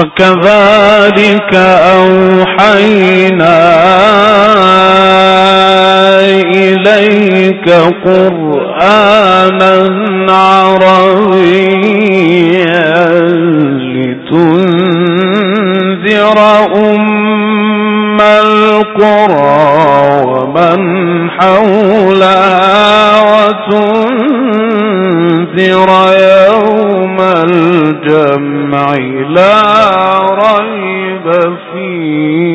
وكذلك أوحينا إليك قرآنا عربيا لتنذر أم القرى ومن حولها وتنذر الجمع لا ريب فيه.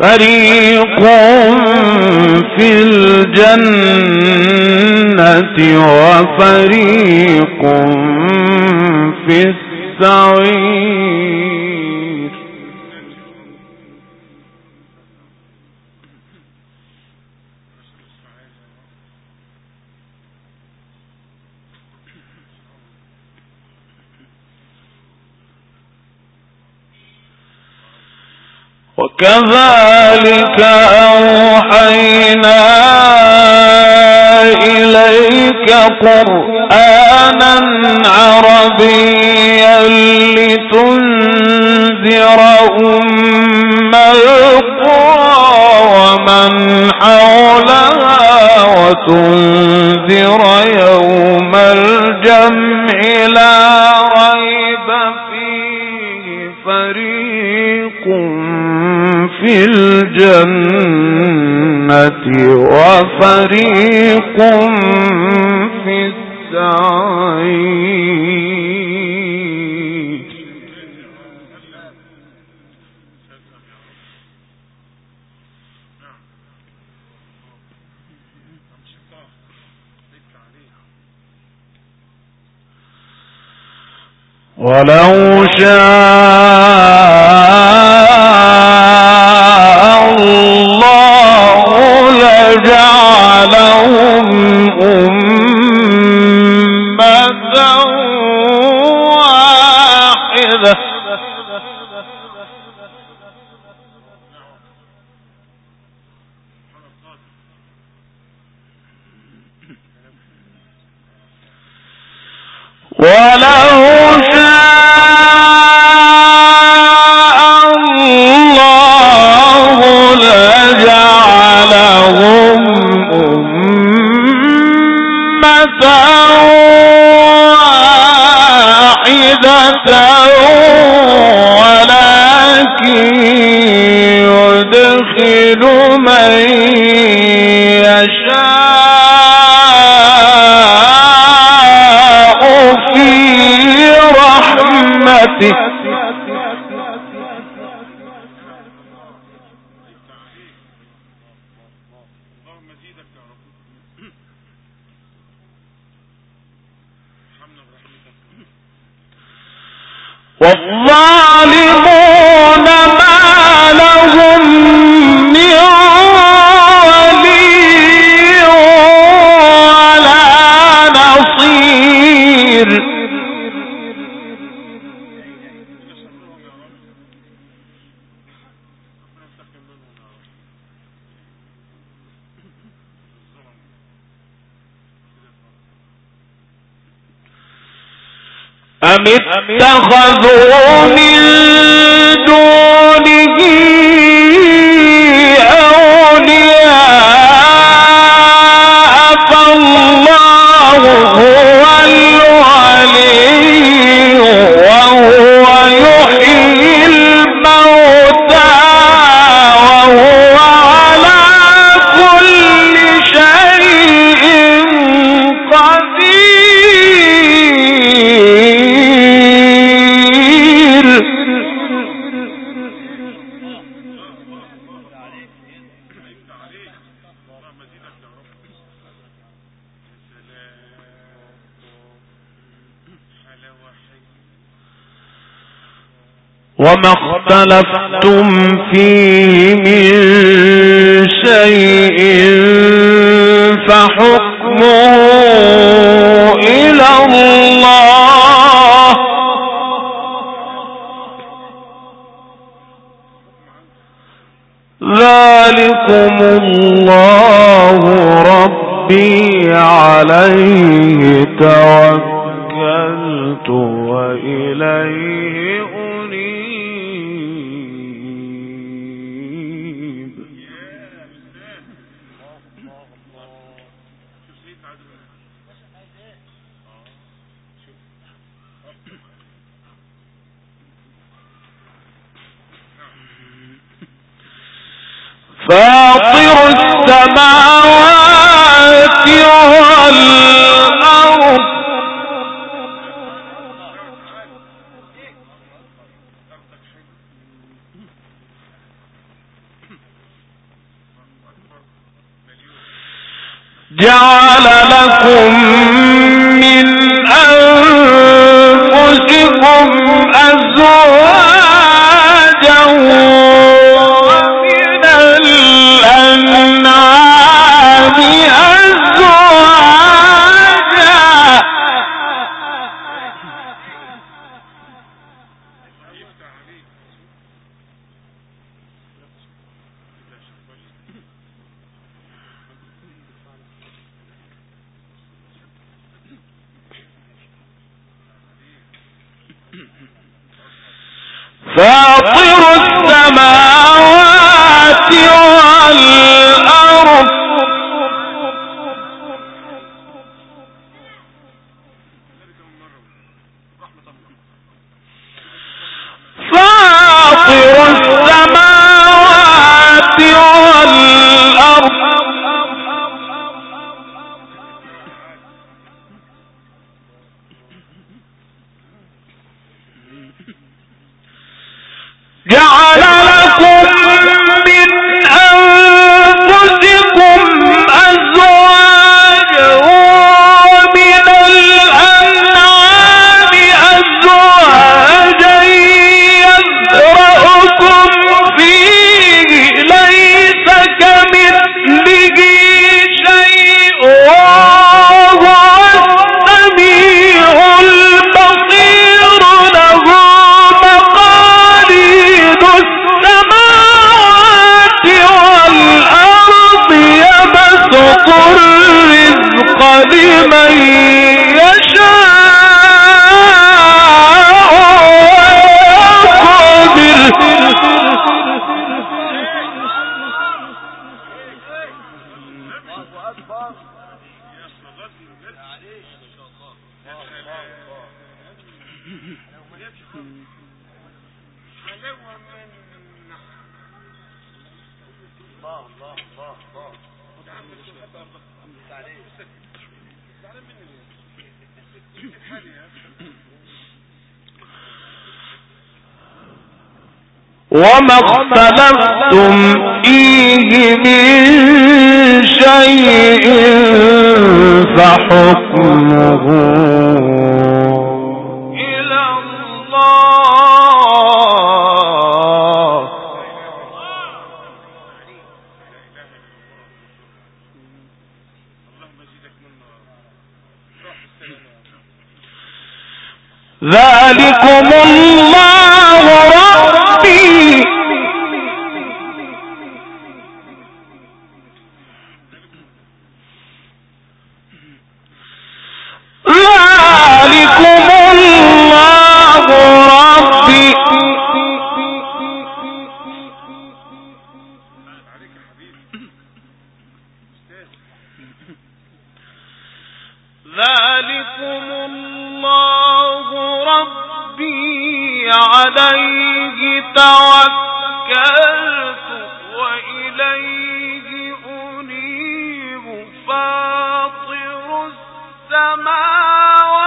فريق في الجنة وفريق في السعير وكذلك أوحينا إليك قرآنا عربيا لتنذر أم القرى ومن حولها وتنذر يوم الجمع لا ريب فيه. فريق في الجنة. وفريق في السعير. ولو شاء Sí, اتخذوا من دون وما اختلفتم فيه من شيء فحق فاطر السماوات فاطر السماوات والأرض. لمن وما اختلفتم فيه من شيء فحكمه. إلى الله. ذلكم الله ربي عليه توكلت وإليه أنيب فاطر السماوات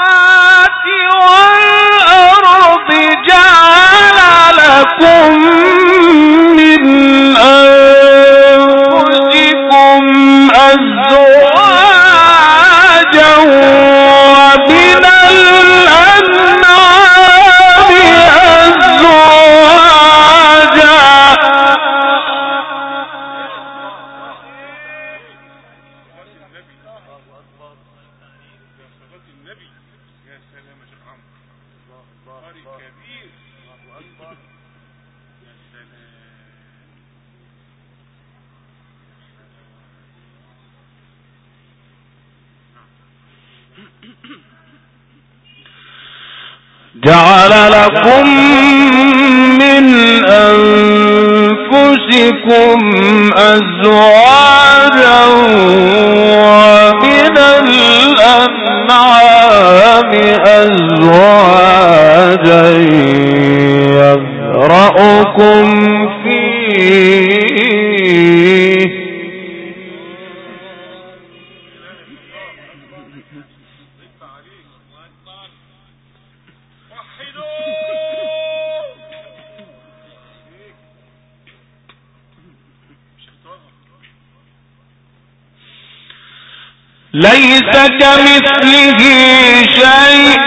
والأرض جعل لكم جعل لكم من أنفسكم أزواجا ومن الأنعام أزواجا يذرأكم فيه. ليس كمثله شيء.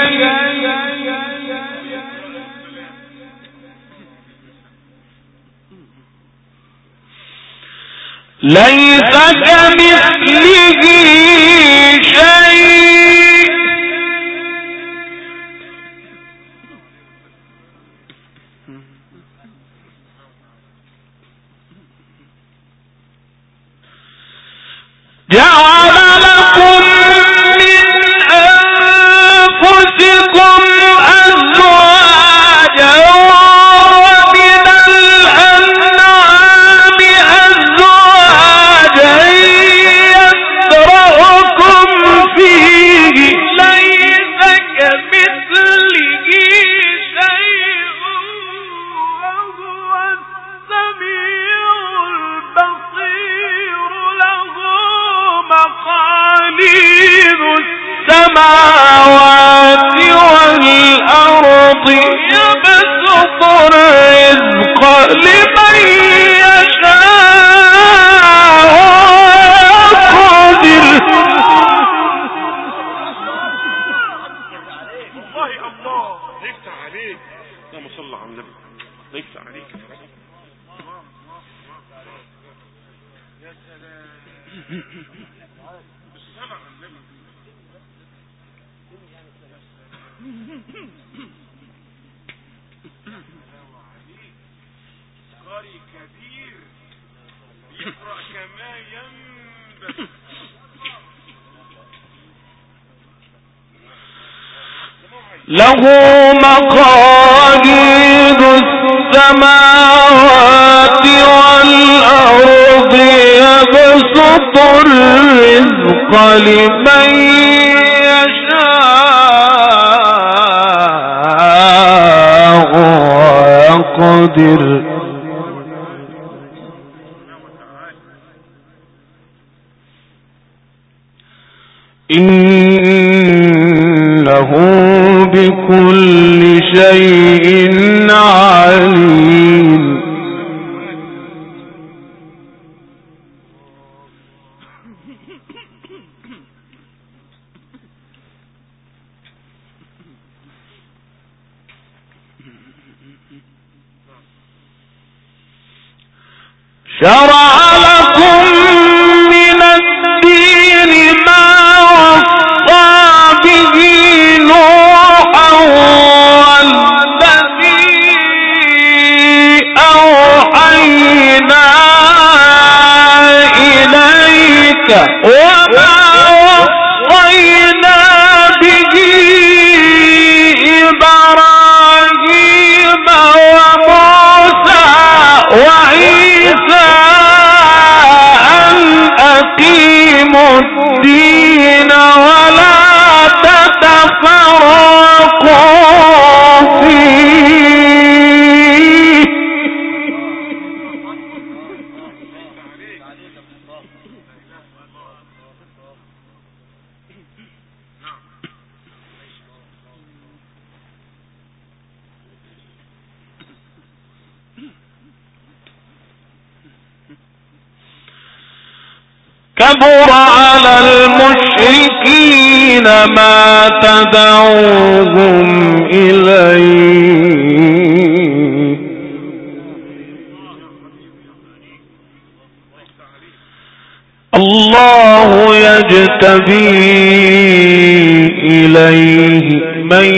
ليس كمثله السماوات له مقاليد السماوات والأرض يبسط الرزق لمن يشاء ويقدر. إنه بكل شيء الدين ولا تتفرقوا فيه. على المشركين ما تدعوهم إليه الله يجتبي إليه من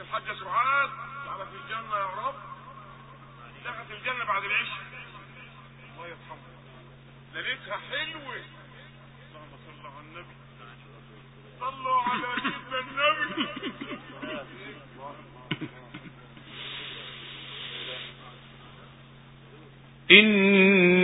الحاجة سعاد تعالى الجنة يا رب دخلت الجنة بعد العشاء الله يرحمه ليلتها حلوة اللهم صل على النبي صلوا على سيدنا النبي إن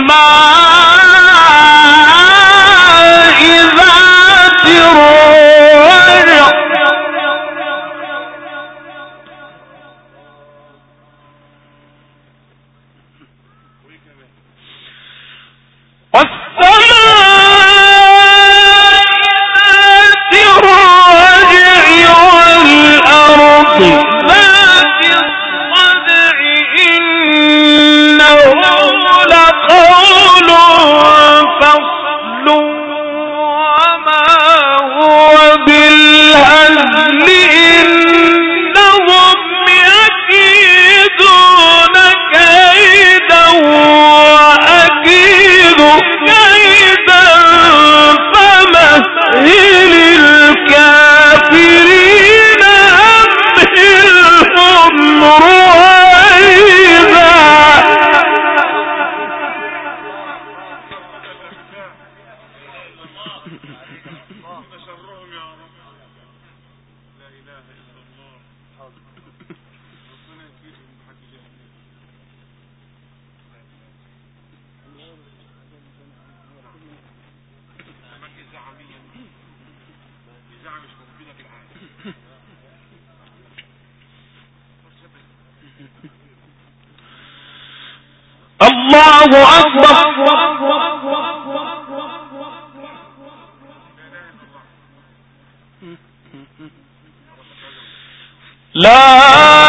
ما الله أكبر. لا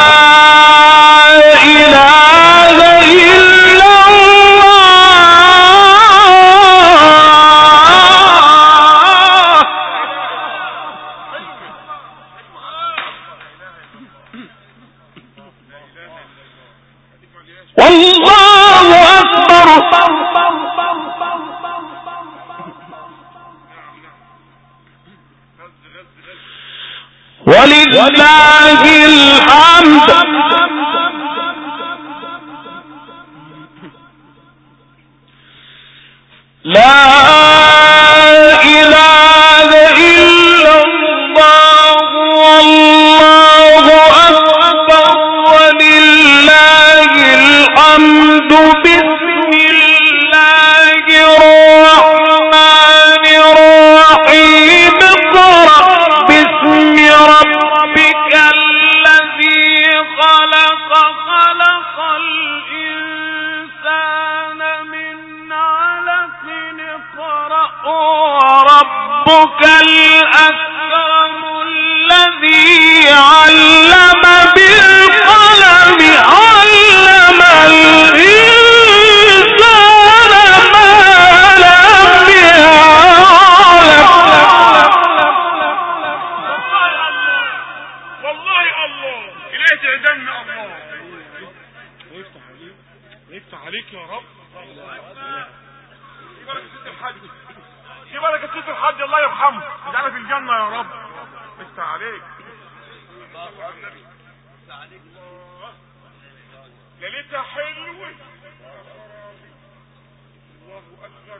رب في بركة ست الحج الله يرحمه. اجعلنا في الجنة يا رب. افتح عليك. ليلتها حلوة. الله أكبر.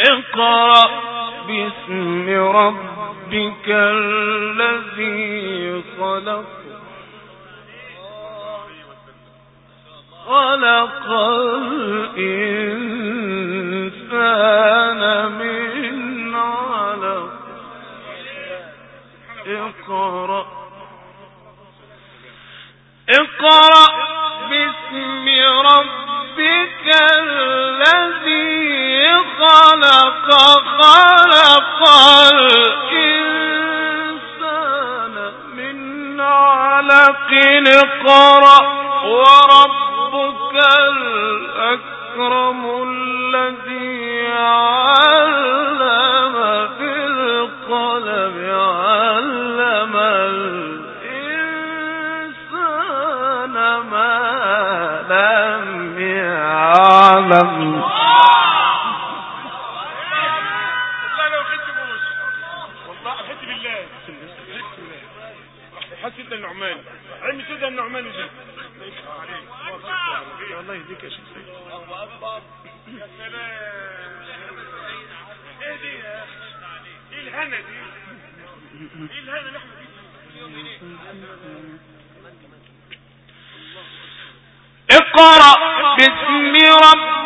اقرأ باسم ربك الذي خلق. خلق الإنسان من اقرأ. اقرأ باسم ربك الذي خلق خلق الإنسان من علق. اقرأ وربك الأكرم الذي انت النعمان النعمان الله يهديك يا شيخ سيد يا سلام إيه دي إيه الهنا دي إيه الهنا اقرأ باسم ربك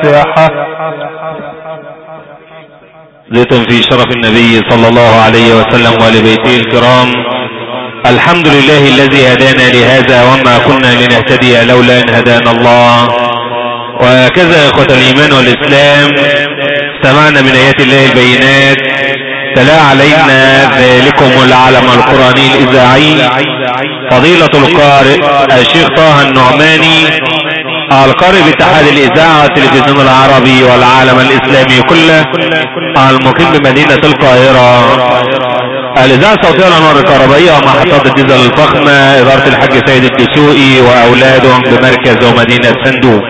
الفاتحة. زيتا في شرف النبي صلى الله عليه وسلم ولبيته الكرام. الحمد لله الذي هدانا لهذا وما كنا لنهتدي لولا أن هدانا الله. وهكذا إخوة الإيمان والإسلام استمعنا من آيات الله البينات. تلا علينا ذلكم العلم القرآني الإذاعي فضيلة القارئ الشيخ طه النعماني القارئ باتحاد الإذاعة والتلفزيون العربي والعالم الإسلامي كله المقيم بمدينة القاهرة. الإذاعة الصوتية الانوار الكهربائية ومحطات الديزل الفخمة إدارة الحاج سيد الدسوقي واولادهم بمركز ومدينة صندوق.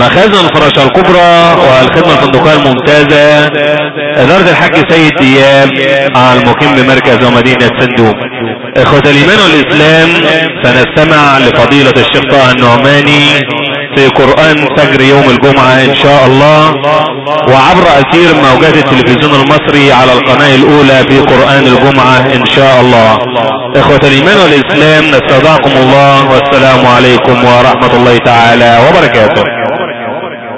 مخازن الفراشة الكبرى والخدمة الفندقية الممتازة. إدارة الحاج سيد دياب المقيم بمركز ومدينة صندوق. إخوة الإيمان والإسلام سنستمع لفضيلة الشيخ طه النعماني في قرآن فجر يوم الجمعة إن شاء الله وعبر أثير موجات التلفزيون المصري على القناة الأولى في قرآن الجمعة إن شاء الله. إخوة الإيمان والإسلام نستودعكم الله والسلام عليكم ورحمة الله تعالى وبركاته.